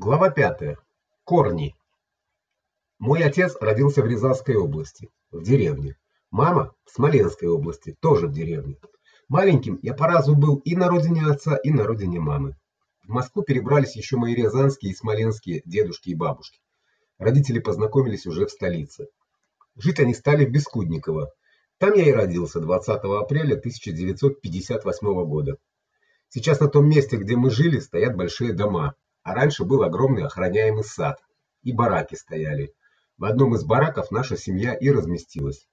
Глава 5. Корни. Мой отец родился в Рязанской области, в деревне. Мама в Смоленской области, тоже в деревне. Маленьким я по разу был и на родине отца, и на родине мамы. В Москву перебрались еще мои рязанские и смоленские дедушки и бабушки. Родители познакомились уже в столице. Жить они стали в Бескудниково. Там я и родился 20 апреля 1958 года. Сейчас на том месте, где мы жили, стоят большие дома а раньше был огромный охраняемый сад, и бараки стояли. В одном из бараков наша семья и разместилась.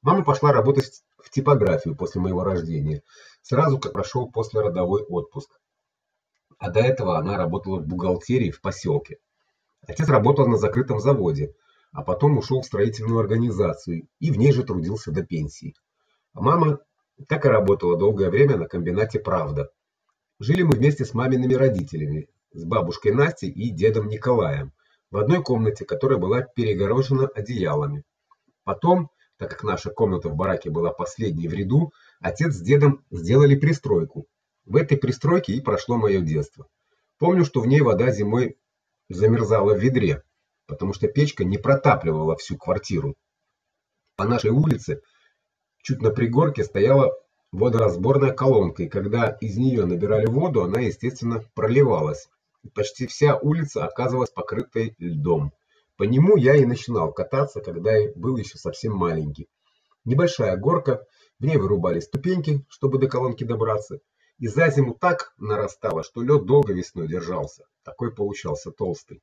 Мама пошла работать в типографию после моего рождения, сразу как прошел послеродовой отпуск. А до этого она работала в бухгалтерии в поселке. Отец работал на закрытом заводе, а потом ушел в строительную организацию и в ней же трудился до пенсии. А мама так и работала долгое время на комбинате Правда. Жили мы вместе с мамиными родителями, с бабушкой Настей и дедом Николаем в одной комнате, которая была перегорожена одеялами. Потом, так как наша комната в бараке была последней в ряду, отец с дедом сделали пристройку. В этой пристройке и прошло мое детство. Помню, что в ней вода зимой замерзала в ведре, потому что печка не протапливала всю квартиру. По нашей улице чуть на пригорке стояла водоразборная колонка, и когда из нее набирали воду, она, естественно, проливалась почти вся улица оказывалась покрытой льдом. По нему я и начинал кататься, когда был еще совсем маленький. Небольшая горка, в ней вырубали ступеньки, чтобы до колонки добраться, и за зиму так нарастало, что лед долго весной держался. Такой получался толстый.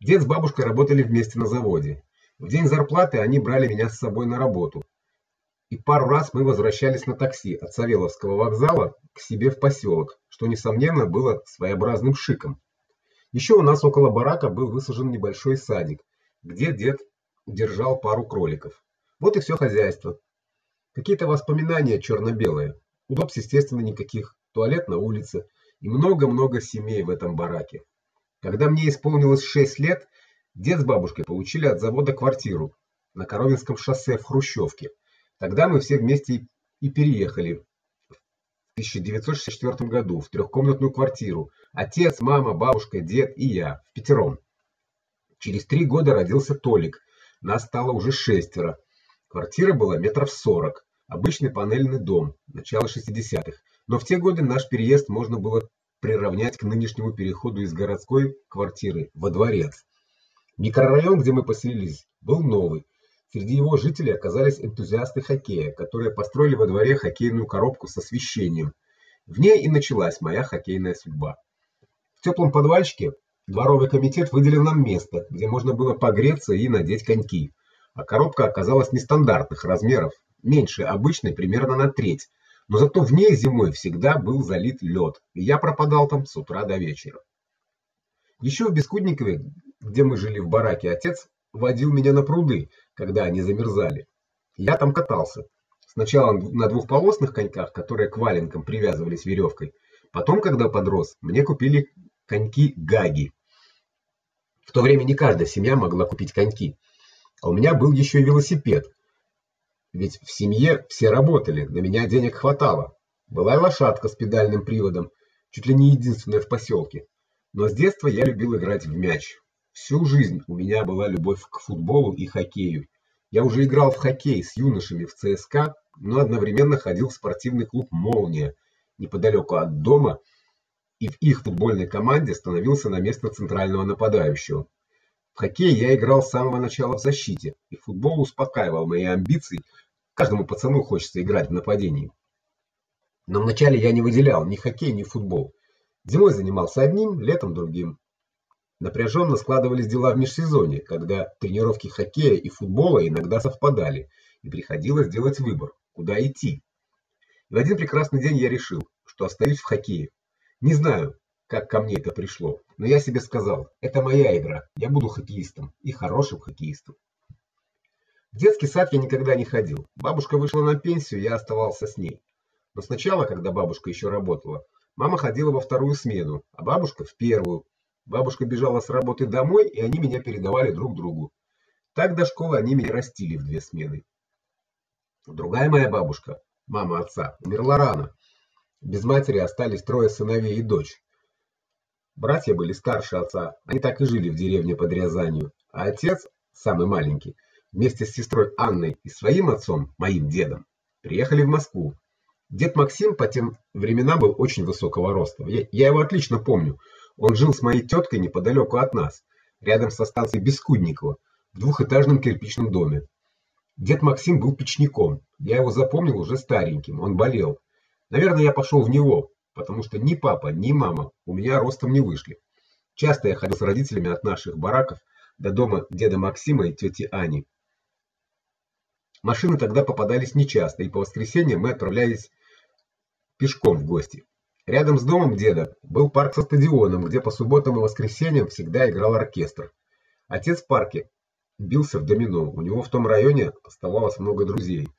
Дед с бабушкой работали вместе на заводе. В день зарплаты они брали меня с собой на работу. И пару раз мы возвращались на такси от Савеловского вокзала к себе в поселок, что несомненно было своеобразным шиком. Еще у нас около барака был высажен небольшой садик, где дед держал пару кроликов. Вот и все хозяйство. Какие-то воспоминания черно белые Удобств, естественно, никаких. Туалет на улице и много-много семей в этом бараке. Когда мне исполнилось 6 лет, дед с бабушкой получили от завода квартиру на Коровинском шоссе в Хрущевке. Тогда мы все вместе и переехали в 1964 году в трехкомнатную квартиру. Отец, мама, бабушка, дед и я, в пятером. Через три года родился Толик. Нас стало уже шестеро. Квартира была метров сорок. Обычный панельный дом, начало 60-х. Но в те годы наш переезд можно было приравнять к нынешнему переходу из городской квартиры во дворец. Микрорайон, где мы поселились, был новый. Среди его жителей оказались энтузиасты хоккея, которые построили во дворе хоккейную коробку с освещением. В ней и началась моя хоккейная судьба. В теплом подвальчике дворовый комитет выделил нам место, где можно было погреться и надеть коньки. А коробка оказалась нестандартных размеров, меньше обычной примерно на треть. Но зато в ней зимой всегда был залит лед, и я пропадал там с утра до вечера. Еще в Бескудникове, где мы жили в бараке, отец водил меня на пруды, когда они замерзали. Я там катался. Сначала на двухполосных коньках, которые к валенкам привязывались веревкой. Потом, когда подрос, мне купили коньки Гаги. В то время не каждая семья могла купить коньки. А у меня был еще и велосипед. Ведь в семье все работали, на меня денег хватало. Была и лошадка с педальным приводом, чуть ли не единственная в поселке. Но с детства я любил играть в мяч. Всю жизнь у меня была любовь к футболу и хоккею. Я уже играл в хоккей с юношами в ЦСКА, но одновременно ходил в спортивный клуб Молния неподалеку от дома и в их футбольной команде становился на место центрального нападающего. В хоккей я играл с самого начала в защите, и футбол успокаивал мои амбиции. Каждому пацану хочется играть в нападении. Но вначале я не выделял ни хоккей, ни футбол. Зимой занимался одним, летом другим. Напряженно складывались дела в межсезонье, когда тренировки хоккея и футбола иногда совпадали, и приходилось делать выбор, куда идти. И в один прекрасный день я решил, что остаюсь в хоккее. Не знаю, как ко мне это пришло, но я себе сказал: это моя игра. Я буду хоккеистом и хорошим хоккеистом. В детский сад я никогда не ходил. Бабушка вышла на пенсию, я оставался с ней. Но сначала, когда бабушка еще работала, мама ходила во вторую смену, а бабушка в первую. Бабушка бежала с работы домой, и они меня передавали друг другу. Так до школы они меня растили в две смены. Другая моя бабушка, мама отца, умерла рано. Без матери остались трое сыновей и дочь. Братья были старше отца. Они так и жили в деревне под Рязанью. А отец, самый маленький, вместе с сестрой Анной и своим отцом, моим дедом, приехали в Москву. Дед Максим по тем временам был очень высокого роста. Я, я его отлично помню. Он жил с моей теткой неподалеку от нас, рядом со станцией Бескудникова, в двухэтажном кирпичном доме. Дед Максим был печником. Я его запомнил уже стареньким. Он болел. Наверное, я пошел в него, потому что ни папа, ни мама у меня ростом не вышли. Часто я ходил с родителями от наших бараков до дома деда Максима и тети Ани. Машины тогда попадались нечасто, и по воскресеньям мы отправлялись пешком в гости. Рядом с домом деда был парк со стадионом, где по субботам и воскресеньям всегда играл оркестр. Отец в парке бился в домино. У него в том районе оставалось много друзей.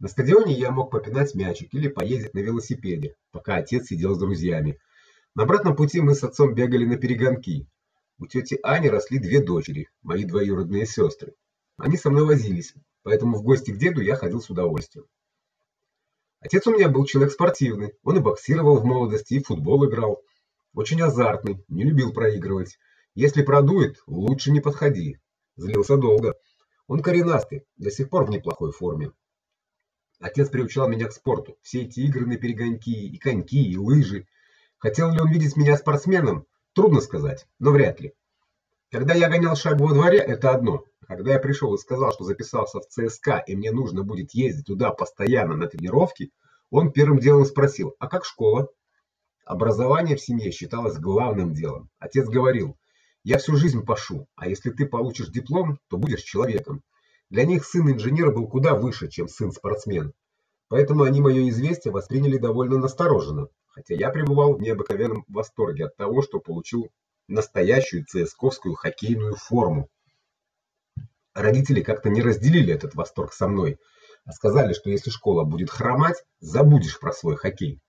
На стадионе я мог попинать мячик или поездить на велосипеде, пока отец сидел с друзьями. На обратном пути мы с отцом бегали на перегонки. У тети Ани росли две дочери, мои двоюродные сестры. Они со мной возились, поэтому в гости к деду я ходил с удовольствием. Отец у меня был человек спортивный. Он и боксировал в молодости, и в футбол играл. Очень азартный, не любил проигрывать. Если продует, лучше не подходи. Злился долго. Он коренастый, до сих пор в неплохой форме. Отец приучал меня к спорту. Все эти игры на перегонки, и коньки, и лыжи. Хотел ли он видеть меня спортсменом? Трудно сказать, но вряд ли. Когда я гонял шайбу во дворе это одно. Когда я пришел и сказал, что записался в ЦСКА и мне нужно будет ездить туда постоянно на тренировки, он первым делом спросил: "А как школа?" Образование в семье считалось главным делом. Отец говорил: "Я всю жизнь пошу, а если ты получишь диплом, то будешь человеком". Для них сын инженера был куда выше, чем сын спортсмен. Поэтому они мое известие восприняли довольно настороженно, хотя я пребывал в необыкновенном восторге от того, что получил настоящую ЦСКовскую хоккейную форму. Родители как-то не разделили этот восторг со мной, а сказали, что если школа будет хромать, забудешь про свой хоккей.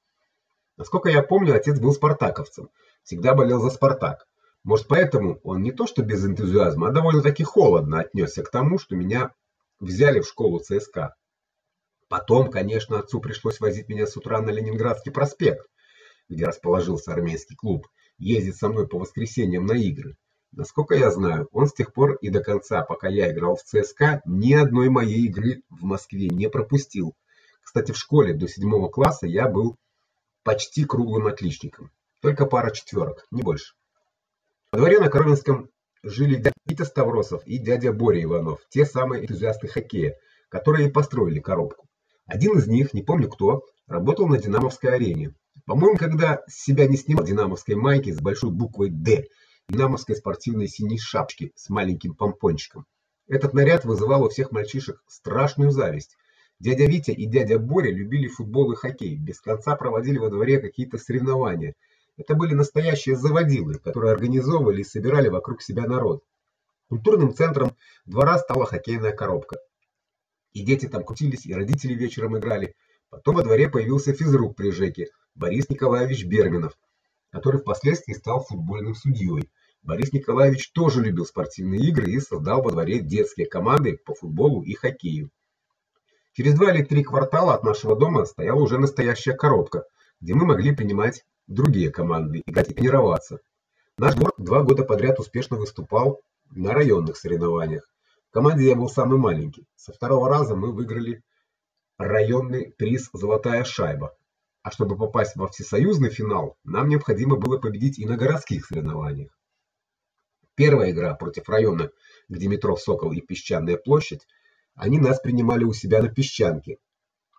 Насколько я помню, отец был спартаковцем, всегда болел за Спартак. Может, поэтому он не то что без энтузиазма, а довольно-таки холодно отнесся к тому, что меня взяли в школу ЦСКА. Потом, конечно, отцу пришлось возить меня с утра на Ленинградский проспект, где расположился армейский клуб, ездить со мной по воскресеньям на игры. Насколько я знаю, он с тех пор и до конца, пока я играл в ЦСКА, ни одной моей игры в Москве не пропустил. Кстати, в школе до седьмого класса я был почти круглым отличником. Только пара четверок, не больше. Во дворе на Коровинском жили дядя Витя Ставросов и дядя Боря Иванов, те самые энтузиасты хоккея, которые и построили коробку. Один из них, не помню кто, работал на Динамовской арене. По-моему, когда с себя не снимал динамовской майки с большой буквой Д динамовской спортивной синей шапочки с маленьким помпончиком. Этот наряд вызывал у всех мальчишек страшную зависть. Дядя Витя и дядя Боря любили футбол и хоккей, без конца проводили во дворе какие-то соревнования. Это были настоящие заводилы, которые организовывали и собирали вокруг себя народ. Культурным центром двора стала хоккейная коробка. И дети там крутились, и родители вечером играли. Потом во дворе появился физрук при ЖЭКе Борис Николаевич Берминов, который впоследствии стал футбольным судьей. Борис Николаевич тоже любил спортивные игры и создал во дворе детские команды по футболу и хоккею. Через два или три квартала от нашего дома стояла уже настоящая коробка, где мы могли принимать другие команды, и тренироваться. Наш двор два года подряд успешно выступал на районных соревнованиях. В команде я был самый маленький. Со второго раза мы выиграли районный приз Золотая шайба. А чтобы попасть во всесоюзный финал, нам необходимо было победить и на городских соревнованиях. Первая игра против района, где метро Сокол и Песчаная площадь, они нас принимали у себя на Песчанке,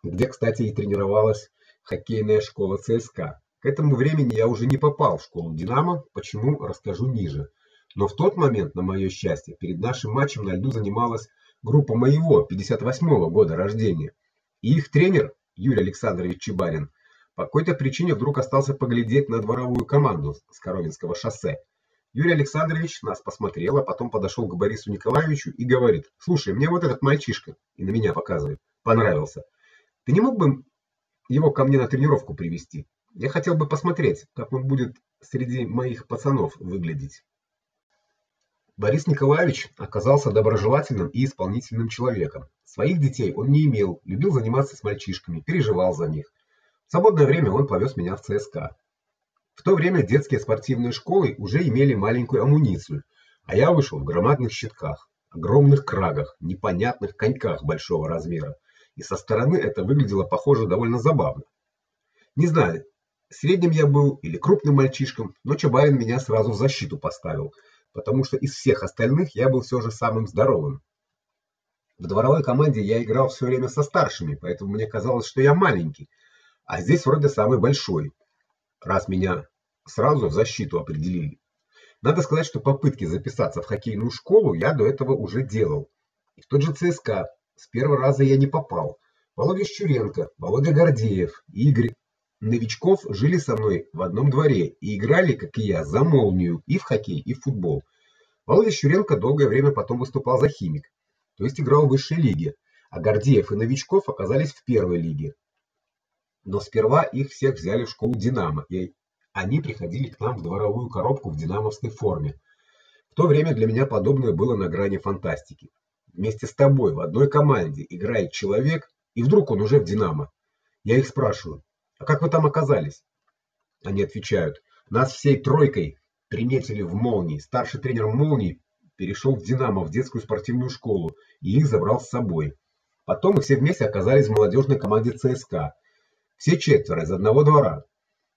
где, кстати, и тренировалась хоккейная школа ЦСКА. К этому времени я уже не попал в школу Динамо, почему расскажу ниже. Но в тот момент, на мое счастье, перед нашим матчем на льду занималась группа моего 58-го года рождения. И их тренер Юрий Александрович Чебарин по какой-то причине вдруг остался поглядеть на дворовую команду с Коровинского шоссе. Юрий Александрович нас посмотрел, а потом подошел к Борису Николаевичу и говорит: "Слушай, мне вот этот мальчишка", и на меня показывает, понравился. Ты не мог бы его ко мне на тренировку привести? Я хотел бы посмотреть, как он будет среди моих пацанов выглядеть. Борис Николаевич оказался доброжелательным и исполнительным человеком. Своих детей он не имел, любил заниматься с мальчишками, переживал за них. В свободное время он повез меня в ЦСКА. В то время детские спортивные школы уже имели маленькую амуницию, а я вышел в громадных щитках, огромных крагах, непонятных коньках большого размера. И со стороны это выглядело, похоже, довольно забавно. Не знаю, средним я был или крупным мальчишком, но Чабарин меня сразу в защиту поставил, потому что из всех остальных я был все же самым здоровым. В дворовой команде я играл все время со старшими, поэтому мне казалось, что я маленький, а здесь вроде самый большой. Раз меня сразу в защиту определили. Надо сказать, что попытки записаться в хоккейную школу я до этого уже делал. И в тот же ЦСКА с первого раза я не попал. Володя Щуренко, Володя Гордеев, Игорь новичков жили со мной в одном дворе и играли, как и я, за молнию и в хоккей, и в футбол. Володя Щуренко долгое время потом выступал за Химик, то есть играл в высшей лиге, а Гордеев и новичков оказались в первой лиге. Но сперва их всех взяли в школу Динамо, и они приходили к нам в дворовую коробку в динамовской форме. В то время для меня подобное было на грани фантастики. Вместе с тобой в одной команде играет человек, и вдруг он уже в Динамо. Я их спрашиваю: "А как вы там оказались?" Они отвечают: "Нас всей тройкой приметили в Молнии. Старший тренер Молнии перешел в Динамо в детскую спортивную школу и их забрал с собой. Потом мы все вместе оказались в молодежной команде ЦСКА. Все четверо из одного двора.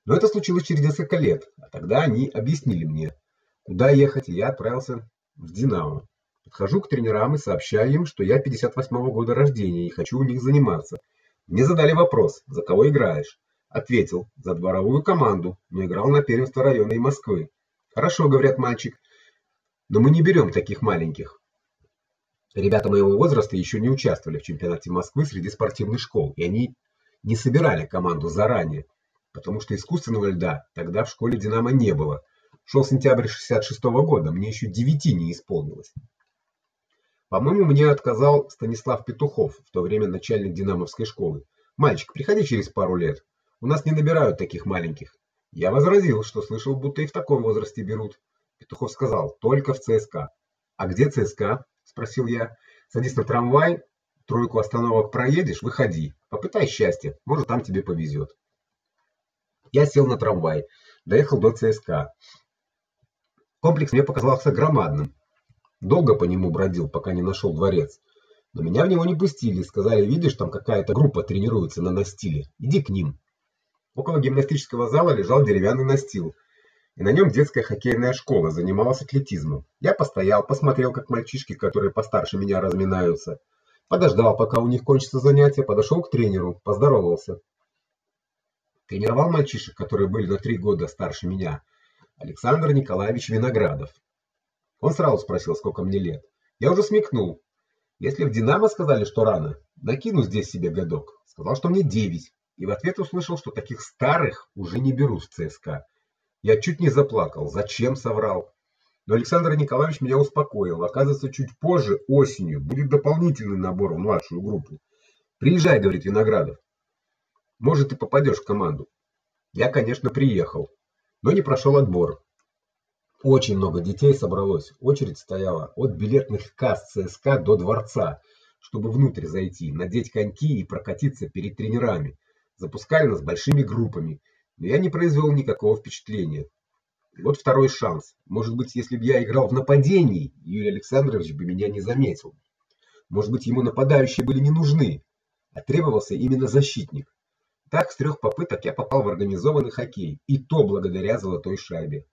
Но это случилось через несколько лет, а тогда они объяснили мне, куда ехать, и я отправился в Динамо. Подхожу к тренерам и сообщаю им, что я 58-го года рождения и хочу у них заниматься. Мне задали вопрос: "За кого играешь?" Ответил: "За дворовую команду, но играл на первенство района и Москвы". "Хорошо", говорят мальчик. "Но мы не берем таких маленьких". Ребята моего возраста еще не участвовали в чемпионате Москвы среди спортивных школ, и они не собирали команду заранее, потому что искусственного льда тогда в школе Динамо не было. Шел сентябрь 66 -го года, мне еще девяти не исполнилось. По-моему, мне отказал Станислав Петухов, в то время начальник Динамовской школы. Мальчик, приходи через пару лет. У нас не набирают таких маленьких. Я возразил, что слышал, будто и в таком возрасте берут. Петухов сказал: "Только в ЦСКА". "А где ЦСКА?" спросил я. "Садись на трамвай, тройку остановок проедешь, выходи. Попытай счастье, может, там тебе повезет. Я сел на трамвай, доехал до ЦСКА. Комплекс мне показался громадным. Долго по нему бродил, пока не нашел дворец. Но меня в него не пустили, сказали: "Видишь, там какая-то группа тренируется на настиле. Иди к ним". Около гимнастического зала лежал деревянный настил, и на нем детская хоккейная школа занималась атлетизмом. Я постоял, посмотрел, как мальчишки, которые постарше меня, разминаются. Подождал, пока у них кончится занятие, подошел к тренеру, поздоровался. Тренировал мальчишек, которые были на три года старше меня, Александр Николаевич Виноградов. Он сразу спросил, сколько мне лет. Я уже смекнул. Если в Динамо сказали, что рано, накину здесь себе годок. Сказал, что мне девять, и в ответ услышал, что таких старых уже не берут в ЦСКА. Я чуть не заплакал. Зачем соврал? Но Александр Николаевич меня успокоил. Оказывается, чуть позже, осенью, будет дополнительный набор в младшую группу. Приезжай, говорит Виноградов. Может, ты попадешь в команду. Я, конечно, приехал, но не прошел отбор. Очень много детей собралось. Очередь стояла от билетных касс ЦСКА до дворца, чтобы внутрь зайти, надеть коньки и прокатиться перед тренерами. Запускали нас большими группами, но я не произвел никакого впечатления. Вот второй шанс. Может быть, если бы я играл в нападении, Юрий Александрович бы меня не заметил. Может быть, ему нападающие были не нужны, а требовался именно защитник. Так с трех попыток я попал в организованный хоккей, и то благодаря золотой шайбе.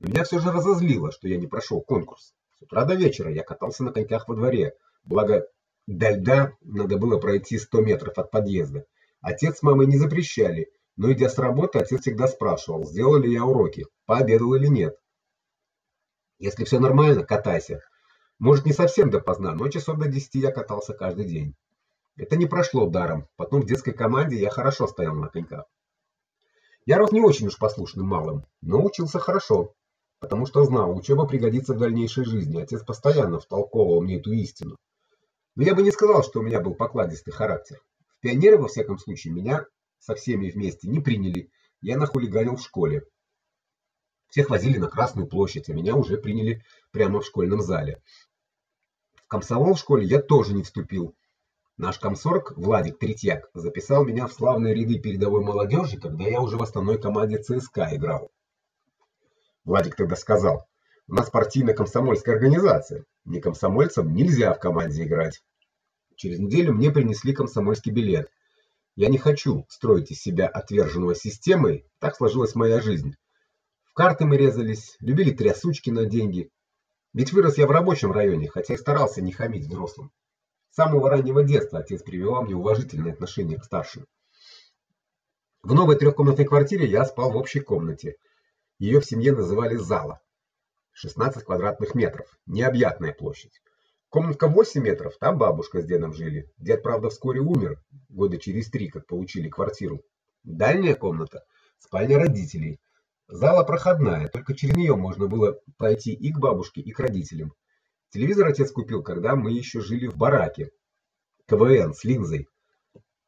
Меня все же разозлило, что я не прошел конкурс. С утра до вечера я катался на коньках во дворе. Благо до льда надо было пройти 100 метров от подъезда. Отец с мамой не запрещали, но идя с работы, отец всегда спрашивал, сделал ли я уроки, пообедал или нет. Если все нормально, катайся. Может, не совсем допоздна, но часов до 10 я катался каждый день. Это не прошло даром. Потом в детской команде я хорошо стоял на коньках. Я рос не очень уж послушным малым, но учился хорошо, потому что знал, учеба пригодится в дальнейшей жизни. Отец постоянно втолковывал мне эту истину. Но я бы не сказал, что у меня был покладистый характер. В пионеры во всяком случае меня со всеми вместе не приняли. Я нахулиганил в школе. Всех возили на Красную площадь, а меня уже приняли прямо в школьном зале. В комсомол в школе я тоже не вступил. Наш комсорг Владик Третьяк записал меня в славные ряды передовой молодежи, когда я уже в основной команде ЦСКА играл. Владик тогда сказал: "У нас партийно-комсомольская организация. Не комсомольцам нельзя в команде играть". Через неделю мне принесли комсомольский билет. Я не хочу строить из себя отверженного системой, так сложилась моя жизнь. В карты мы резались, любили трясучки на деньги. Ведь вырос я в рабочем районе, хотя и старался не хамить взрослым. С самого раннего детства отец прививал мне уважительное отношение к старшим. В новой трехкомнатной квартире я спал в общей комнате. Ее в семье называли зала. 16 квадратных метров, необъятная площадь. Комнатка 8 метров, там бабушка с дедом жили. Дед, правда, вскоре умер, года через три, как получили квартиру. Дальняя комната спальня родителей. Зала проходная, только через нее можно было пройти и к бабушке, и к родителям. Телевизор отец купил, когда мы еще жили в бараке. КВН с линзой.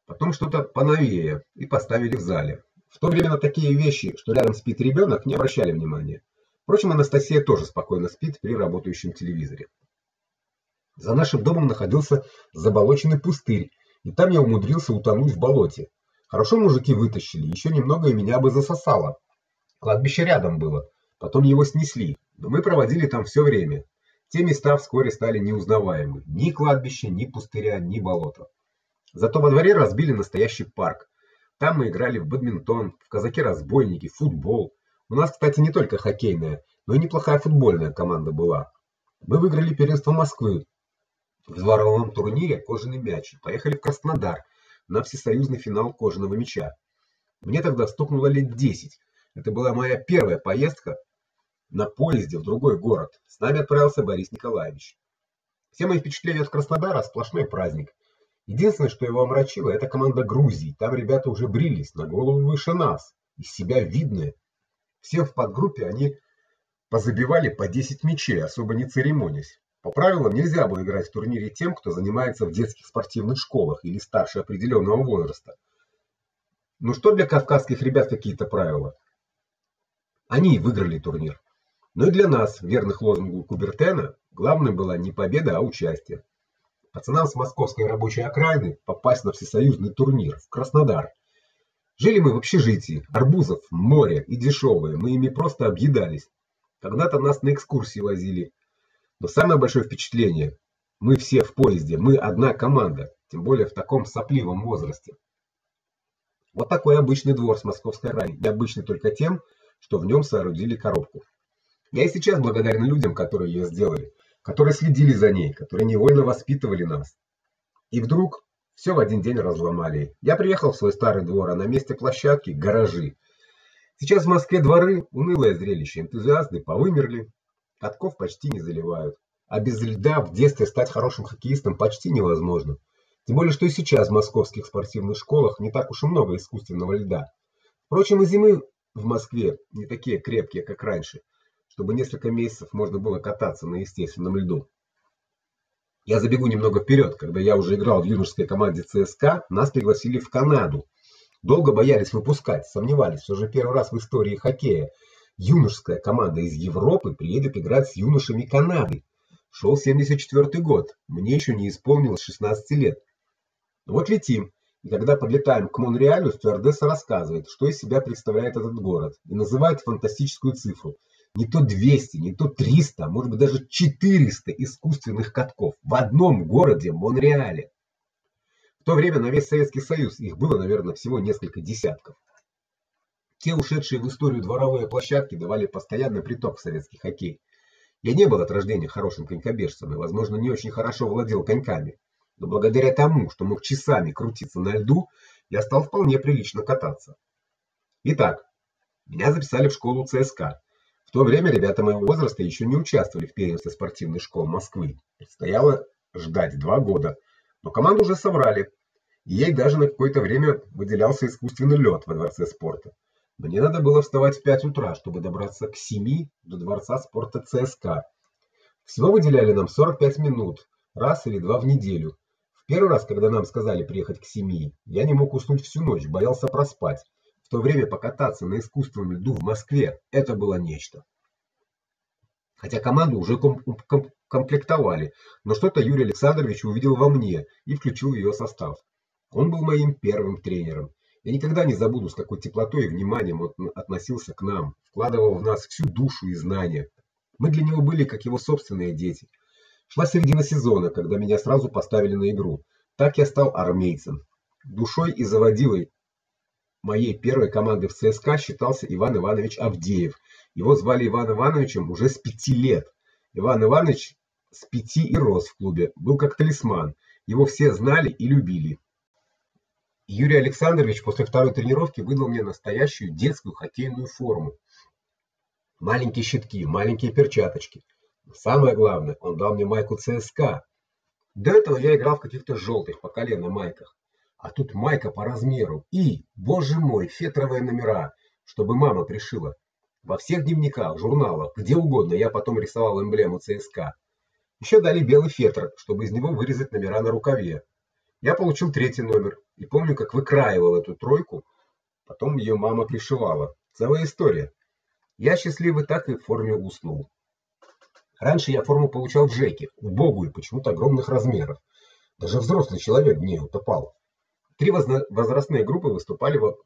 Потом что-то поновее и поставили в зале. В то время на такие вещи, что рядом спит ребенок, не обращали внимания. Впрочем, Анастасия тоже спокойно спит при работающем телевизоре. За нашим домом находился заболоченный пустырь, и там я умудрился утонуть в болоте. Хорошо мужики вытащили, еще немного и меня бы засосало. Кладбище рядом было. Потом его снесли, но мы проводили там все время. Те места вскоре стали неузнаваемы. Ни кладбище, ни пустыря, ни болота. Зато во дворе разбили настоящий парк. Там мы играли в бадминтон, в казаки-разбойники, футбол. У нас, кстати, не только хоккейная, но и неплохая футбольная команда была. Мы выиграли первенство Москвы. В дворовом турнире кожаный мяч. Поехали в Краснодар на всесоюзный финал кожаного мяча. Мне тогда стукнуло лет 10. Это была моя первая поездка на поезде в другой город. С нами отправился Борис Николаевич. Все мои впечатления от Краснодара сплошной праздник. Единственное, что его омрачило это команда Грузии. Там ребята уже брились на голову выше нас, из себя видные. Все в подгруппе они позабивали по 10 мячей, особо не церемонясь. По правилам нельзя было играть в турнире тем, кто занимается в детских спортивных школах или старше определенного возраста. Ну что для кавказских ребят какие-то правила? Они и выиграли турнир. Но и для нас, верных лозунгу Кубертена, главным была не победа, а участие. Пацанам с московской рабочей окраины попасть на всесоюзный турнир в Краснодар. Жили мы в общежитии, арбузов море и дешевые, мы ими просто объедались. Когда-то нас на экскурсии возили. Но самое большое впечатление мы все в поезде, мы одна команда, тем более в таком сопливом возрасте. Вот такой обычный двор с московской рай, необычный только тем, что в нем соорудили коробку. Я и сейчас благодарен людям, которые ее сделали, которые следили за ней, которые невольно воспитывали нас. И вдруг все в один день разломали. Я приехал в свой старый двор, а на месте площадки гаражи. Сейчас в Москве дворы унылое зрелище. Энтузиасты повымерли, катков почти не заливают. А без льда в детстве стать хорошим хоккеистом почти невозможно. Тем более, что и сейчас в московских спортивных школах не так уж и много искусственного льда. Впрочем, и зимы в Москве не такие крепкие, как раньше чтобы несколько месяцев можно было кататься на естественном льду. Я забегу немного вперед. Когда я уже играл в юношеской команде ЦСКА, нас пригласили в Канаду. Долго боялись выпускать, сомневались, что же первый раз в истории хоккея юношеская команда из Европы приедет играть с юношами Канады. Шел 74 год. Мне еще не исполнилось 16 лет. Вот летим. И когда подлетаем к Монреалю, стюардесса рассказывает, что из себя представляет этот город, и называет фантастическую цифру не то 200, не то 300, а может быть даже 400 искусственных катков в одном городе Монреале. В то время на весь Советский Союз их было, наверное, всего несколько десятков. Те ушедшие в историю дворовые площадки давали постоянный приток в советский хоккей. Я не был от рождения хорошим конькобежцем и, возможно, не очень хорошо владел коньками, но благодаря тому, что мог часами крутиться на льду, я стал вполне прилично кататься. Итак, меня записали в школу ЦСКА. В то время ребята моего возраста еще не участвовали в первенстве спортивных школ Москвы. Предстояло ждать два года. Но команду уже собрали. И ей даже на какое-то время выделялся искусственный лед во дворце спорта. Мне надо было вставать в 5 утра, чтобы добраться к 7 до дворца спорта ЦСКА. Всего выделяли нам 45 минут, раз или два в неделю. В первый раз, когда нам сказали приехать к 7, я не мог уснуть всю ночь, боялся проспать то время покататься на искусственном льду в Москве это было нечто. Хотя команду уже ком ком комплектовали, но что-то Юрий Александрович увидел во мне и включил в ее состав. Он был моим первым тренером, Я никогда не забуду, с какой теплотой и вниманием он относился к нам, вкладывал в нас всю душу и знания. Мы для него были как его собственные дети. Шла середина сезона, когда меня сразу поставили на игру. Так я стал армейцем. Душой и заводилой моей первой команды в ЦСКА считался Иван Иванович Авдеев. Его звали Иван Ивановичем уже с пяти лет. Иван Иванович с пяти и рос в клубе, был как талисман. Его все знали и любили. Юрий Александрович после второй тренировки выдал мне настоящую детскую хоккейную форму. Маленькие щитки, маленькие перчаточки. Но самое главное, он дал мне майку ЦСКА. До этого я играл в каких-то желтых по колено майках. А тут майка по размеру и, боже мой, фетровые номера, чтобы мама пришила. Во всех дневниках, журналах, где угодно я потом рисовал эмблему ЦСКА. Еще дали белый фетр, чтобы из него вырезать номера на рукаве. Я получил третий номер и помню, как выкраивал эту тройку, потом ее мама пришивала. Целая история. Я счастливый так и в форме уснул. Раньше я форму получал в ЖЭКе, убогую, почему-то огромных размеров. Даже взрослый человек в ней утопал. Три возрастные группы выступали в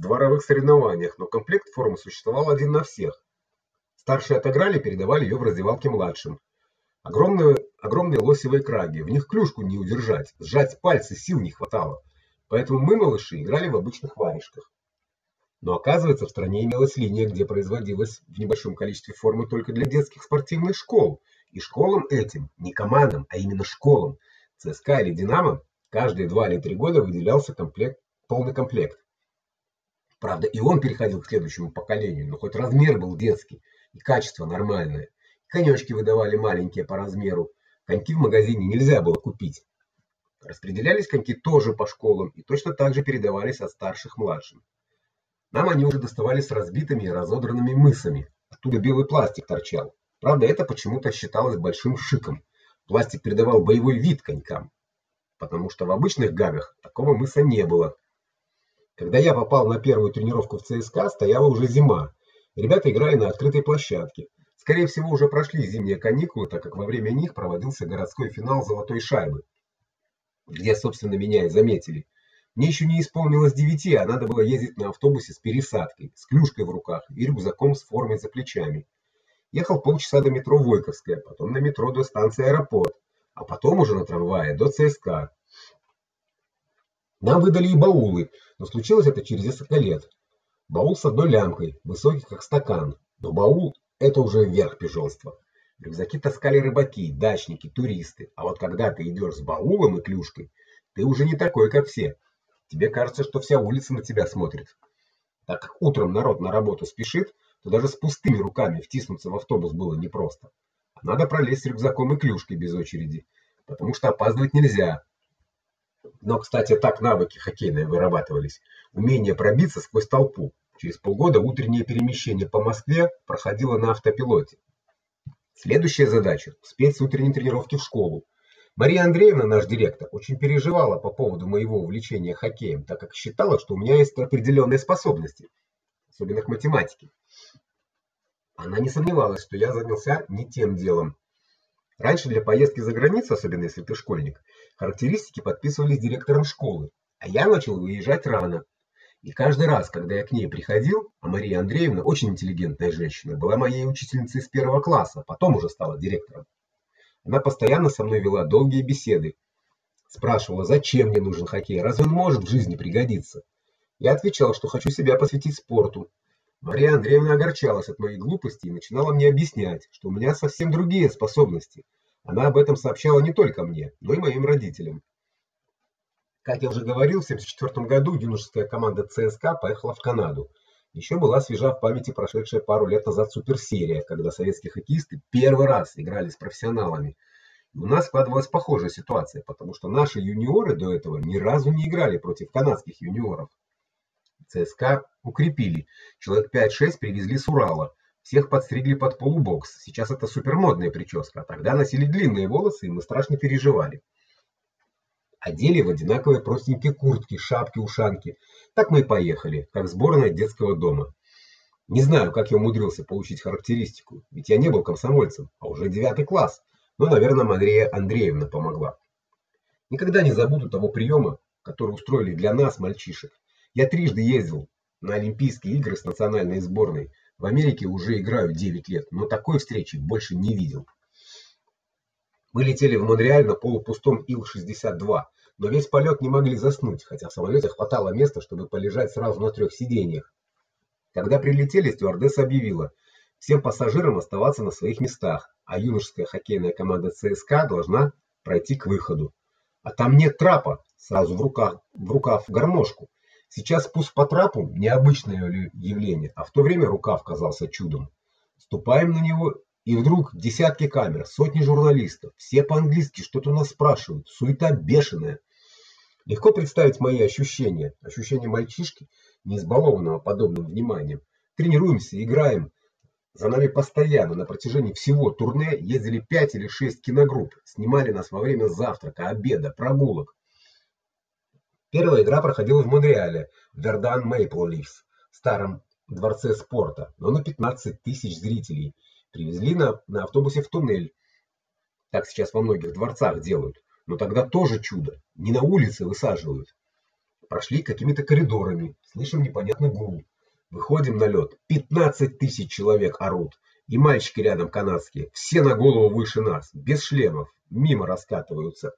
дворовых соревнованиях, но комплект формы существовал один на всех. Старшие отыграли, передавали ее в раздевалке младшим. Огромные огромные лосевые краги, в них клюшку не удержать, сжать пальцы сил не хватало. Поэтому мы, малыши, играли в обычных варежках. Но оказывается, в стране имелась линия, где производилась в небольшом количестве формы только для детских спортивных школ. И школам этим, не командам, а именно школам, ЦСКА или Динамо, каждые два или три года выделялся комплект, полный комплект. Правда, и он переходил к следующему поколению, но хоть размер был детский и качество нормальное. Конёчки выдавали маленькие по размеру. Коньки в магазине нельзя было купить. Распределялись коньки тоже по школам и точно так же передавались от старших младшим. Нам они уже доставались разбитыми и разодранными мысами. Оттуда белый пластик торчал. Правда, это почему-то считалось большим шиком. Пластик придавал боевой вид конькам, потому что в обычных гагах такого мыса не было. Когда я попал на первую тренировку в ЦСКА, стояла уже зима. Ребята играли на открытой площадке. Скорее всего, уже прошли зимние каникулы, так как во время них проводился городской финал золотой шайбы, где, собственно, меня и заметили. Мне еще не исполнилось девяти, а надо было ездить на автобусе с пересадкой, с клюшкой в руках и рюкзаком с формой за плечами. Ехал полчаса до метро Войковская, потом на метро до станции Аэропорт, а потом уже на трамвае до ЦСКА. Нам выдали и баулы, но случилось это через несколько лет. Баул с одной лямкой, высокий как стакан, но баул это уже верх пижонства. Рюкзаки таскали рыбаки, дачники, туристы. А вот когда ты идешь с баулом и клюшкой, ты уже не такой, как все. Тебе кажется, что вся улица на тебя смотрит. Так как утром народ на работу спешит, то даже с пустыми руками втиснуться в автобус было непросто. Надо пролезть с рюкзаком и клюшкой без очереди, потому что опаздывать нельзя. Но, кстати, так навыки хоккейные вырабатывались. Умение пробиться сквозь толпу, Через полгода утреннее перемещение по Москве проходило на автопилоте. Следующая задача успеть с утренней тренировки в школу. Мария Андреевна, наш директор, очень переживала по поводу моего увлечения хоккеем, так как считала, что у меня есть определенные способности, особенно к математике. Она не сомневалась, что я занялся не тем делом. Раньше для поездки за границу, особенно если ты школьник, характеристики подписывались директором школы, а я начал выезжать рано, и каждый раз, когда я к ней приходил, а Мария Андреевна очень интеллигентная женщина, была моей учительницей с первого класса, потом уже стала директором. Она постоянно со мной вела долгие беседы. Спрашивала, зачем мне нужен хоккей, разве он может в жизни пригодиться. Я отвечал, что хочу себя посвятить спорту. Мария Андреевна огорчалась от моей глупости и начинала мне объяснять, что у меня совсем другие способности. Она об этом сообщала не только мне, но и моим родителям. Как я уже говорил, в 1974 году юношеская команда ЦСКА поехала в Канаду. Еще была свежа в памяти прошедшая пару лет назад суперсерия, когда советские хоккеисты первый раз играли с профессионалами. У нас складывалась похожая ситуация, потому что наши юниоры до этого ни разу не играли против канадских юниоров. ЦСКА укрепили. Человек 5-6 привезли с Урала. Всех подстригли под полубокс. Сейчас это супермодная прическа, а тогда носили длинные волосы, и мы страшно переживали одели в одинаковые простенькие куртки, шапки, ушанки. Так мы и поехали, как сборная детского дома. Не знаю, как я умудрился получить характеристику, ведь я не был комсомольцем, а уже девятый класс. Но, наверное, Мария Андреевна помогла. Никогда не забуду того приема, который устроили для нас, мальчишек. Я трижды ездил на Олимпийские игры с национальной сборной. В Америке уже играю 9 лет, но такой встречи больше не видел. Мы летели в Монреаль на полупустом Ил-62, но весь полет не могли заснуть, хотя в самолете хватало места, чтобы полежать сразу на трех сиденьях. Когда прилетели, стюардесса объявила: всем пассажирам оставаться на своих местах, а юношеская хоккейная команда ЦСКА должна пройти к выходу. А там нет трапа, сразу в руках в рукав гармошку. Сейчас спуск по трапу необычное явление, а в то время рукав казался чудом. Ступаем на него, и вдруг десятки камер, сотни журналистов, все по-английски что-то нас спрашивают, суета бешеная. Легко представить мои ощущения, ощущения мальчишки, не избалованного подобным вниманием. Тренируемся, играем. За нами постоянно на протяжении всего турне ездили пять или шесть киногрупп, снимали нас во время завтрака, обеда, прогулок. Первая игра проходила в Монреале, в Вердан Мейпл Ливс, старом дворце спорта, но на 15 тысяч зрителей. Привезли на, на автобусе в туннель. Так сейчас во многих дворцах делают. Но тогда тоже чудо. Не на улице высаживают. Прошли какими-то коридорами, слышим непонятный гул. Выходим на лед. 15 тысяч человек орут. И мальчики рядом канадские, все на голову выше нас, без шлемов, мимо раскатываются.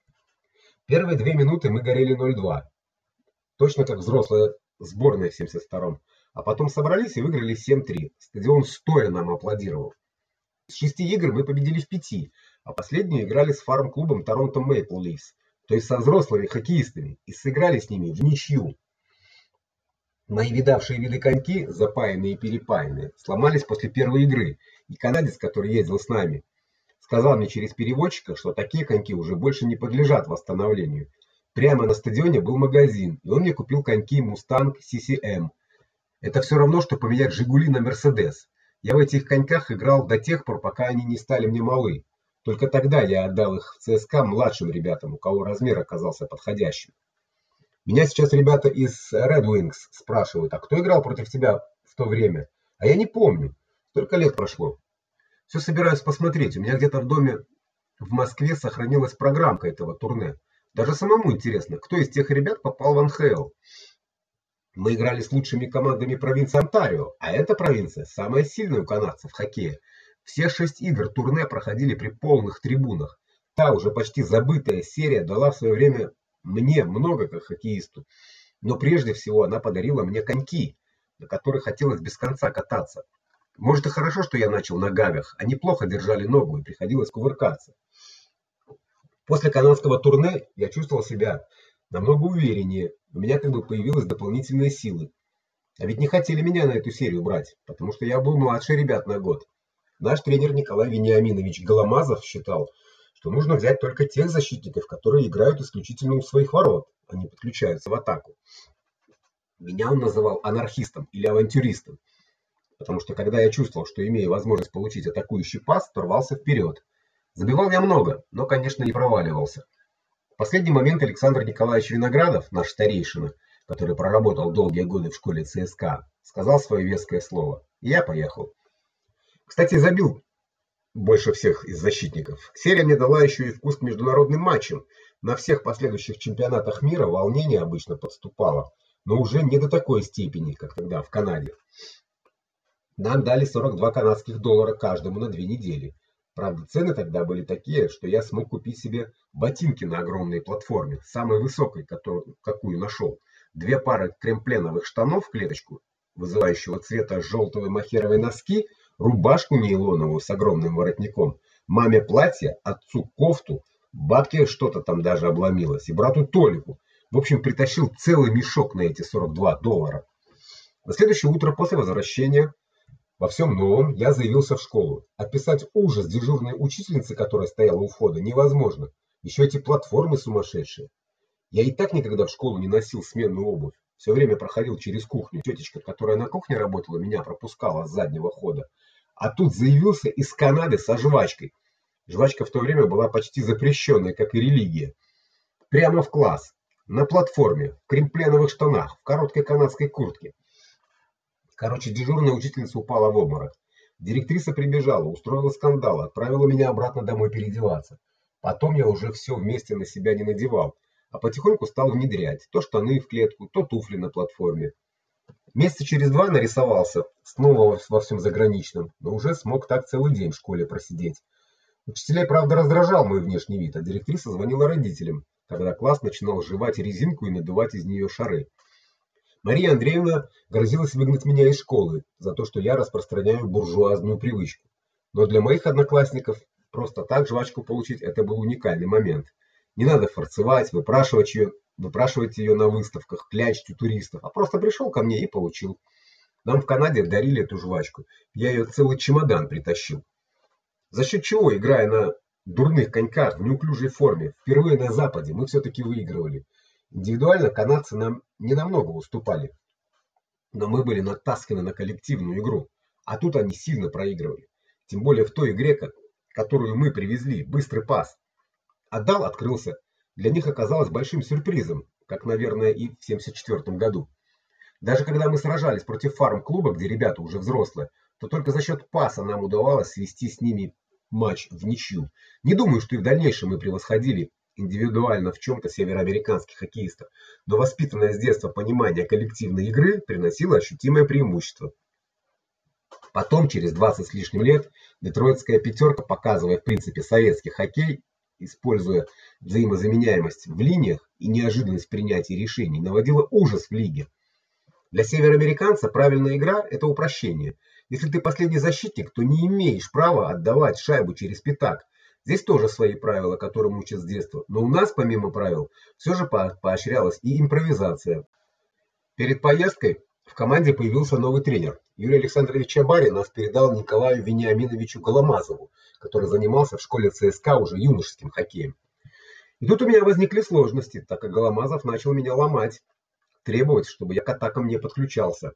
Первые две минуты мы горели 0:2 точно как взрослая сборная в 72-м. А потом собрались и выиграли 7-3. Стадион стоя нам аплодировал. Из шести игр мы победили в пяти, а последнюю играли с фарм-клубом Торонто Мэйпл Ливс, то есть со взрослыми хоккеистами, и сыграли с ними в ничью. Мои видавшие виды коньки, запаянные и перепаянные, сломались после первой игры, и канадец, который ездил с нами, сказал мне через переводчика, что такие коньки уже больше не подлежат восстановлению, Прямо на стадионе был магазин, и он мне купил коньки Mustang CCM. Это все равно что поменять Жигули на Мерседес. Я в этих коньках играл до тех пор, пока они не стали мне малы. Только тогда я отдал их в ЦСКА младшим ребятам, у кого размер оказался подходящим. Меня сейчас ребята из Red Wings спрашивают: "А кто играл против тебя в то время?" А я не помню. Столько лет прошло. Все собираюсь посмотреть. У меня где-то в доме в Москве сохранилась программка этого турне. Даже самому интересно, кто из тех ребят попал в НХЛ. Мы играли с лучшими командами провинции Онтарио, а эта провинция самая сильная у канадцев в хоккее. Все шесть игр турне проходили при полных трибунах. Та уже почти забытая серия дала в свое время мне много как хоккеисту. Но прежде всего она подарила мне коньки, на которых хотелось без конца кататься. Может и хорошо, что я начал на гавях, они плохо держали ногу и приходилось кувыркаться. После канадского турне я чувствовал себя намного увереннее. У меня как бы появилась дополнительная сила. А ведь не хотели меня на эту серию брать, потому что я был младше ребят на год. Наш тренер Николай Вениаминович Голомазов считал, что нужно взять только тех защитников, которые играют исключительно у своих ворот, а не подключаются в атаку. Меня он называл анархистом или авантюристом, потому что когда я чувствовал, что имею возможность получить атакующий пас, то рвался вперед. Забивал я много, но, конечно, не проваливался. В последний момент Александр Николаевич Виноградов, наш старейшина, который проработал долгие годы в школе ЦСКА, сказал свое веское слово. Я поехал. Кстати, забил больше всех из защитников. Серия мне дала еще и вкус к международным матчам. На всех последующих чемпионатах мира волнение обычно подступало, но уже не до такой степени, как тогда в Канаде. Нам дали 42 канадских доллара каждому на две недели. Правда, цены тогда были такие, что я смог купить себе ботинки на огромной платформе, самой высокой, которую какую нашел, две пары кремпленовых штанов в клеточку, вызывающего цвета желтого махеровой носки, рубашку нейлоновую с огромным воротником, маме платье, отцу кофту, бабке что-то там даже обломилось и брату Толику. В общем, притащил целый мешок на эти 42 доллара. На следующее утро после возвращения во всем новом я заявился в школу. Описать ужас дежурной учительницы, которая стояла у входа, невозможно. Еще эти платформы сумасшедшие. Я и так никогда в школу не носил сменную обувь. Все время проходил через кухню. Тетечка, которая на кухне работала, меня пропускала с заднего хода. А тут заявился из Канады со жвачкой. Жвачка в то время была почти запрещенная, как и религия. Прямо в класс, на платформе, в кремпленовых штанах, в короткой канадской куртке. Короче, дежурная учительница упала в обморок. Директриса прибежала, устроила скандал, отправила меня обратно домой переодеваться. Потом я уже все вместе на себя не надевал. а потихоньку стал внедрять то штаны в клетку, то туфли на платформе. Месяца через два нарисовался снова во всем заграничном, но уже смог так целый день в школе просидеть. Учителей, правда, раздражал мой внешний вид, а директриса звонила родителям, когда класс начинал жевать резинку и надувать из нее шары. Мария Андреевна грозилась выгнать меня из школы за то, что я распространяю буржуазную привычку. Но для моих одноклассников просто так жвачку получить это был уникальный момент. Не надо форцевать, выпрашивать ее, выпрашивать ее на выставках, клячить у туристов, а просто пришел ко мне и получил. Нам в Канаде дарили эту жвачку. Я ее целый чемодан притащил. За счет чего, играя на дурных коньках в неуклюжей форме, впервые на западе мы все таки выигрывали. Индивидуально канадцы нам не намного уступали. Но мы были натасканы на коллективную игру, а тут они сильно проигрывали. Тем более в той игре, которую мы привезли, быстрый пас. Отдал, открылся. Для них оказалось большим сюрпризом, как, наверное, и в 74 году. Даже когда мы сражались против фарм-клуба, где ребята уже взрослые, то только за счет паса нам удавалось свести с ними матч в ничью. Не думаю, что и в дальнейшем мы превосходили индивидуально в чем то североамериканских хоккеистов, но воспитанное с детства понимание коллективной игры приносило ощутимое преимущество. Потом, через 20 с лишним лет, детройтская пятерка, показывая в принципе советский хоккей, используя взаимозаменяемость в линиях и неожиданность принятия решений, наводила ужас в лиге. Для североамериканца правильная игра это упрощение. Если ты последний защитник, то не имеешь права отдавать шайбу через пятак. Здесь тоже свои правила, которым учат с детства. Но у нас помимо правил все же поощрялась и импровизация. Перед поездкой в команде появился новый тренер. Юрий Александрович Чабари нас передал Николаю Вениаминовичу Голомазову, который занимался в школе ЦСКА уже юношеским хоккеем. И тут у меня возникли сложности, так как Голомазов начал меня ломать, требовать, чтобы я к атакам не подключался.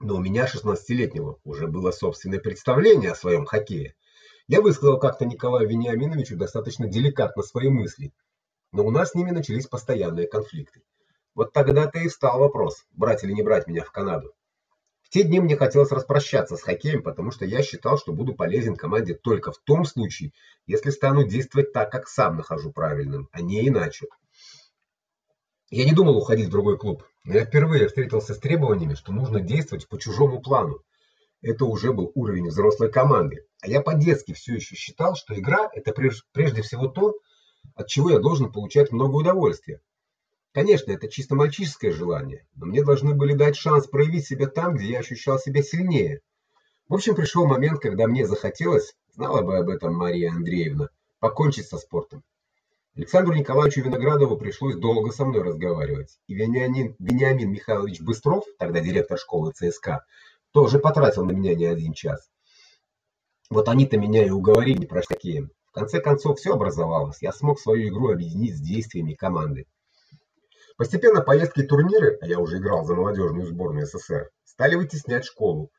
Но у меня, 16-летнего, уже было собственное представление о своем хоккее. Я высказал как-то Николаю Вениаминовичу достаточно деликатно свои мысли, но у нас с ними начались постоянные конфликты. Вот тогда-то и встал вопрос, брать или не брать меня в Канаду. В те дни мне хотелось распрощаться с хоккеем, потому что я считал, что буду полезен команде только в том случае, если стану действовать так, как сам нахожу правильным, а не иначе. Я не думал уходить в другой клуб, но я впервые встретился с требованиями, что нужно действовать по чужому плану. Это уже был уровень взрослой команды, а я по-детски все еще считал, что игра это прежде всего то, от чего я должен получать много удовольствия. Конечно, это чисто мальчишеское желание, но мне должны были дать шанс проявить себя там, где я ощущал себя сильнее. В общем, пришел момент, когда мне захотелось, знала бы об этом Мария Андреевна, покончить со спортом. Александру Николаевичу Виноградову пришлось долго со мной разговаривать. И Вениамин, Вениамин Михайлович Быстров, тогда директор школы ЦСКА, тоже потратил на меня не один час. Вот они-то меня и уговорили про хоккеем. В конце концов все образовалось. Я смог свою игру объединить с действиями команды. Постепенно поездки и турниры, а я уже играл за молодежную сборную СССР, стали вытеснять школу.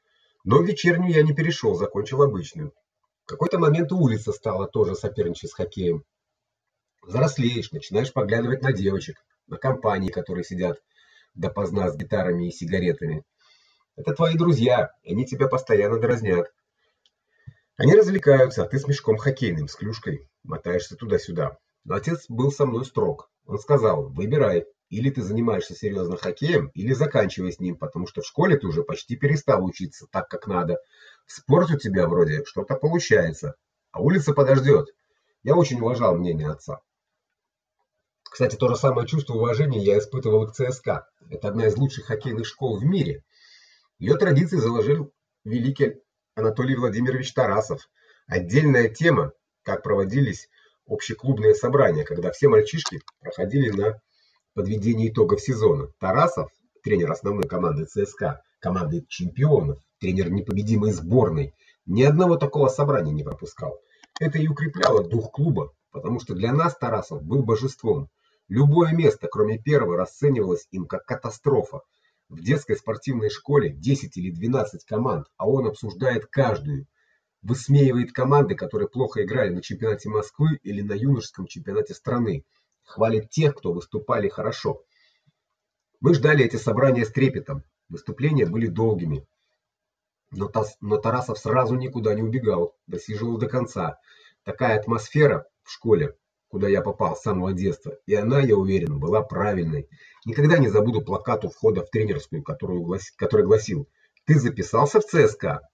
Но вечернюю я не перешел, закончил обычную. В какой-то момент улица стала тоже соперничать с хоккеем. Взрослеешь, начинаешь поглядывать на девочек, на компании, которые сидят допоздна с гитарами и сигаретами. Это твои друзья, и они тебя постоянно дразнят. Они развлекаются, а ты с мешком хоккейным, с клюшкой, мотаешься туда-сюда. Но отец был со мной строг. Он сказал: "Выбирай, или ты занимаешься серьезно хоккеем, или заканчивай с ним, потому что в школе ты уже почти перестал учиться так, как надо. В спорте у тебя вроде что-то получается, а улица подождет». Я очень уважал мнение отца. Кстати, то же самое чувство уважения я испытывал к ЦСКА. Это одна из лучших хоккейных школ в мире. Ее традиции заложил великий Анатолий Владимирович Тарасов. Отдельная тема, как проводились общеклубные собрания, когда все мальчишки проходили на подведение итогов сезона. Тарасов, тренер основной команды ЦСКА, команды чемпионов, тренер непобедимой сборной, ни одного такого собрания не пропускал. Это и укрепляло дух клуба, потому что для нас Тарасов был божеством. Любое место, кроме первого, расценивалось им как катастрофа. В детской спортивной школе 10 или 12 команд, а он обсуждает каждую. Высмеивает команды, которые плохо играли на чемпионате Москвы или на юношеском чемпионате страны. Хвалит тех, кто выступали хорошо. Мы ждали эти собрания с трепетом. Выступления были долгими. Но, но Тарасов сразу никуда не убегал, досиживал до конца. Такая атмосфера в школе куда я попал с самого детства, и она, я уверен, была правильной. Никогда не забуду плакат у входа в тренерскую, который который гласил: "Ты записался в ЦСКА?"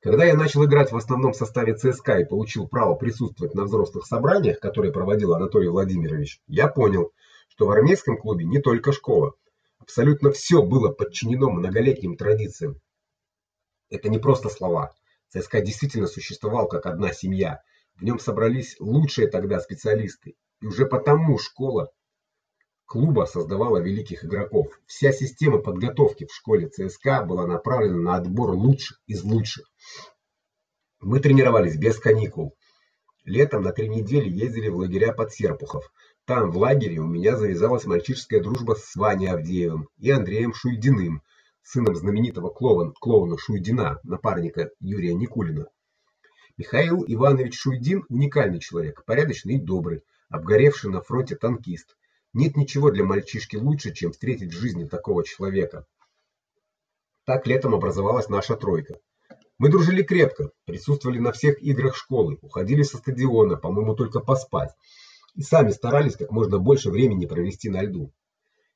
Когда я начал играть в основном составе ЦСКА и получил право присутствовать на взрослых собраниях, которые проводил Анатолий Владимирович, я понял, что в армейском клубе не только школа, абсолютно все было подчинено многолетним традициям. Это не просто слова. ЦСКА действительно существовал как одна семья. В нем собрались лучшие тогда специалисты, и уже потому школа клуба создавала великих игроков. Вся система подготовки в школе ЦСКА была направлена на отбор лучших из лучших. Мы тренировались без каникул. Летом на три недели ездили в лагеря под Серпухов. Там в лагере у меня завязалась мальчишеская дружба с Ваней Авдеевым и Андреем Шуйдиным, сыном знаменитого клоуна, клоуна Шуйдина, напарника Юрия Никулина. Михаил Иванович Шуйдин уникальный человек, порядочный и добрый, обгоревший на фронте танкист. Нет ничего для мальчишки лучше, чем встретить в жизни такого человека. Так летом образовалась наша тройка. Мы дружили крепко, присутствовали на всех играх школы, уходили со стадиона, по-моему, только поспать. И сами старались как можно больше времени провести на льду.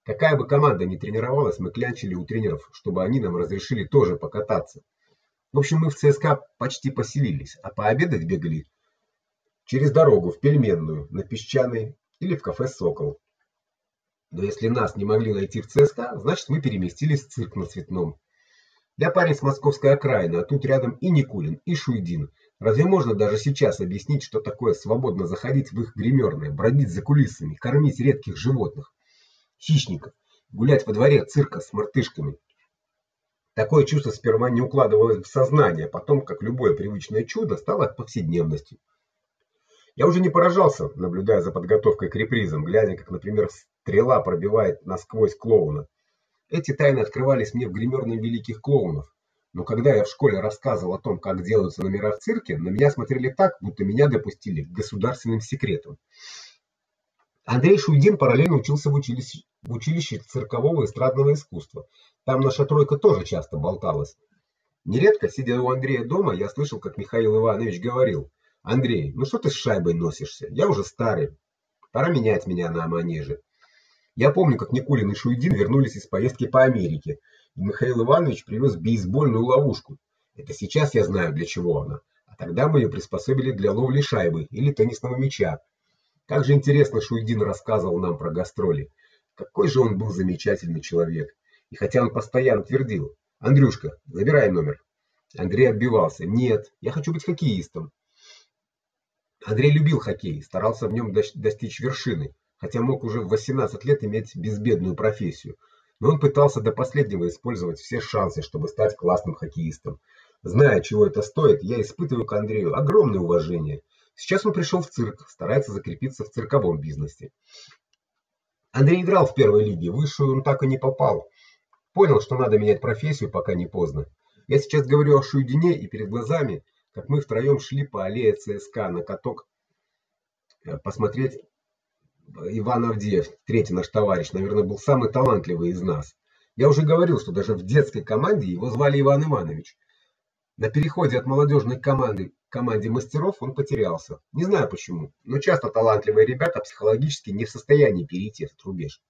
Какая бы команда ни тренировалась, мы клянчили у тренеров, чтобы они нам разрешили тоже покататься. В общем, мы в ЦСКА почти поселились, а пообедать бегали через дорогу в пельменную, на песчаной или в кафе Сокол. Но если нас не могли найти в ЦСКА, значит, мы переместились в цирк на Цветном. Я парень с московской окраины, а тут рядом и Никулин, и Шуйдин. Разве можно даже сейчас объяснить, что такое свободно заходить в их гримерные, бродить за кулисами, кормить редких животных, хищников, гулять во дворе цирка с мартышками? Такое чувство сперва не укладывалось в сознание, потом, как любое привычное чудо, стало повседневностью. Я уже не поражался, наблюдая за подготовкой к репризам, глядя, как, например, стрела пробивает насквозь клоуна. Эти тайны открывались мне в гримерной великих клоунов. Но когда я в школе рассказывал о том, как делаются номера в цирке, на меня смотрели так, будто меня допустили к государственным секретам. Андрей Шуйдин параллельно учился в училище, в училище циркового и эстрадного искусства. Там наша тройка тоже часто болталась. Нередко, сидя у Андрея дома, я слышал, как Михаил Иванович говорил: Андрей, ну что ты с шайбой носишься? Я уже старый. Пора менять меня на манеже. Я помню, как Никулин и Шуйдин вернулись из поездки по Америке, и Михаил Иванович привез бейсбольную ловушку. Это сейчас я знаю, для чего она. А тогда мы ее приспособили для ловли шайбы или теннисного мяча. Как же интересно Шуйдин рассказывал нам про гастроли. Какой же он был замечательный человек. И хотя он постоянно твердил: "Андрюшка, забирай номер". Андрей отбивался: "Нет, я хочу быть хоккеистом". Андрей любил хоккей, старался в нем достичь вершины, хотя мог уже в 18 лет иметь безбедную профессию. Но он пытался до последнего использовать все шансы, чтобы стать классным хоккеистом. Зная, чего это стоит, я испытываю к Андрею огромное уважение. Сейчас он пришел в цирк, старается закрепиться в цирковом бизнесе. Андрей играл в первой лиге, в высшую он так и не попал. Понял, что надо менять профессию, пока не поздно. Я сейчас говорю о Шуйдине, и перед глазами как мы втроем шли по аллее ЦСКА на каток э, посмотреть Иван Авдеев, третий наш товарищ, наверное, был самый талантливый из нас. Я уже говорил, что даже в детской команде его звали Иван Иванович. На переходе от молодежной команды к команде мастеров он потерялся. Не знаю почему, но часто талантливые ребята психологически не в состоянии перейти этот рубеж.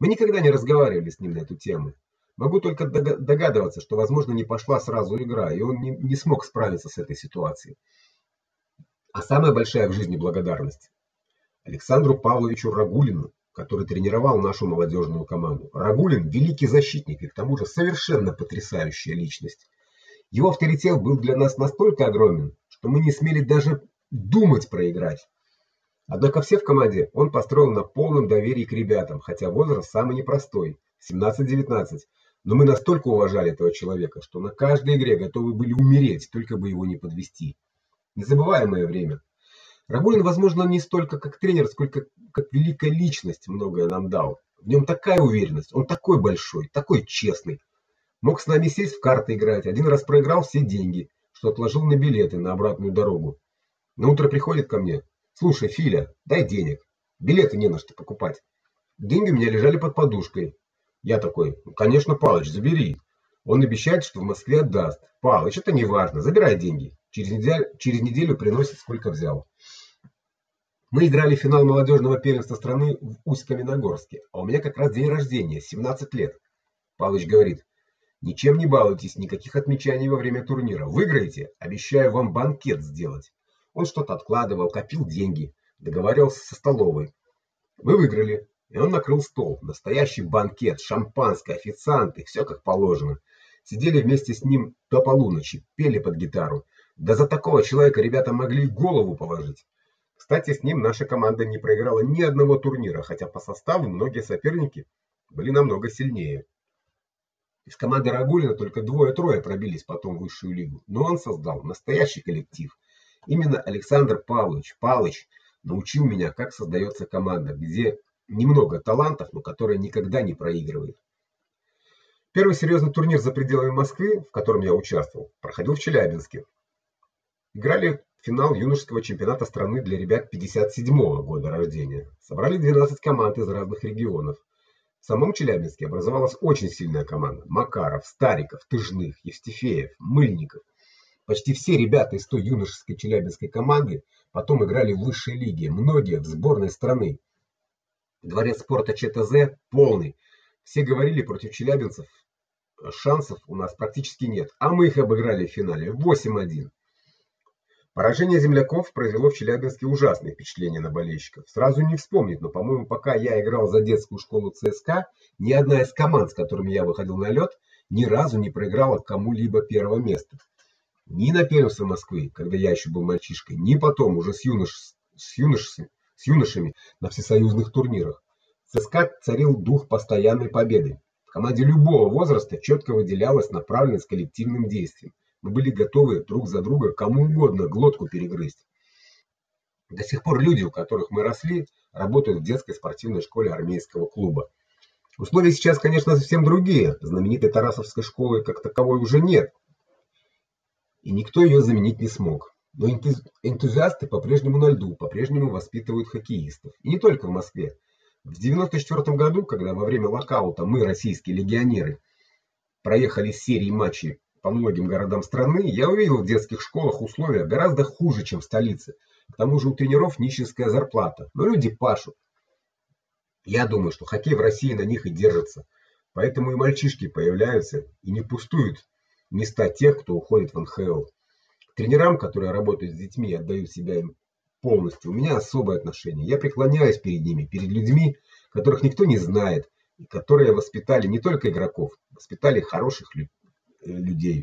Мы никогда не разговаривали с ним на эту тему. Могу только догадываться, что, возможно, не пошла сразу игра, и он не, не смог справиться с этой ситуацией. А самая большая в жизни благодарность Александру Павловичу Рагулину, который тренировал нашу молодежную команду. Рагулин великий защитник и к тому же совершенно потрясающая личность. Его авторитет был для нас настолько огромен, что мы не смели даже думать проиграть. Однако все в команде он построил на полном доверии к ребятам, хотя возраст самый непростой 17-19. Но мы настолько уважали этого человека, что на каждой игре готовы были умереть, только бы его не подвести. Незабываемое время. Рагулин, возможно, не столько как тренер, сколько как великая личность многое нам дал. В нем такая уверенность, он такой большой, такой честный. Мог с нами сесть в карты играть, один раз проиграл все деньги, что отложил на билеты на обратную дорогу. На утро приходит ко мне: "Слушай, Филя, дай денег. Билеты не на что покупать". Деньги у меня лежали под подушкой. Я такой: "Ну, конечно, Палыч, забери". Он обещает, что в Москве отдаст. Палыч, это не важно, забирай деньги. Через неделю через неделю приносит сколько взял. Мы играли финал молодежного первенства страны в Усть-Каменогорске, а у меня как раз день рождения, 17 лет. Павлович говорит: "Ничем не балуйтесь, никаких отмечаний во время турнира. Выиграете, обещаю вам банкет сделать". Он что-то откладывал, копил деньги, договаривался со столовой. Мы выиграли, и он накрыл стол. Настоящий банкет, шампанское, официанты, все как положено. Сидели вместе с ним до полуночи, пели под гитару. Да за такого человека ребята могли голову положить. Кстати, с ним наша команда не проиграла ни одного турнира, хотя по составу многие соперники были намного сильнее. Из команды Рагулина только двое-трое пробились потом в высшую лигу, но он создал настоящий коллектив. Именно Александр Павлович Палыч научил меня, как создается команда, где немного талантов, но которая никогда не проигрывает. Первый серьезный турнир за пределами Москвы, в котором я участвовал, проходил в Челябинске. Играли финал юношеского чемпионата страны для ребят 57-го года рождения. Собрали 12 команд из разных регионов. В самом Челябинске образовалась очень сильная команда: Макаров, Стариков, Тыжных, Евстифеев, Мыльников. Почти все ребята из той юношеской челябинской команды потом играли в высшей лиге, многие в сборной страны. Дворец спорта ЧТЗ полный. Все говорили против челябинцев, шансов у нас практически нет, а мы их обыграли в финале 8:1. Поражение земляков произвело в Челябинске ужасное впечатление на болельщиков. Сразу не вспомнить, но, по-моему, пока я играл за детскую школу ЦСКА, ни одна из команд, с которыми я выходил на лед, ни разу не проиграла кому-либо первого места. Ни на первенство Москвы, когда я еще был мальчишкой, ни потом уже с юнош с юношами, с юношами на всесоюзных турнирах. ЦСКА царил дух постоянной победы. В команде любого возраста четко выделялась направленность коллективным действием. Мы были готовы друг за друга кому угодно глотку перегрызть. До сих пор люди, у которых мы росли, работают в детской спортивной школе армейского клуба. Условия сейчас, конечно, совсем другие. Знаменитой Тарасовской школы как таковой уже нет. И никто ее заменить не смог. Но энтузиасты по-прежнему на льду, по-прежнему воспитывают хоккеистов. И не только в Москве. В 94 году, когда во время локаута мы, российские легионеры, проехали серии матчей по многим городам страны, я увидел в детских школах условия гораздо хуже, чем в столице. К тому же у тренеров нищенская зарплата, но люди пашут. Я думаю, что хоккей в России на них и держится. Поэтому и мальчишки появляются и не пустуют места тех, кто уходит в НХЛ. Тренерам, которые работают с детьми и отдают себя им полностью, у меня особое отношение. Я преклоняюсь перед ними, перед людьми, которых никто не знает, и которые воспитали не только игроков, воспитали хороших людей.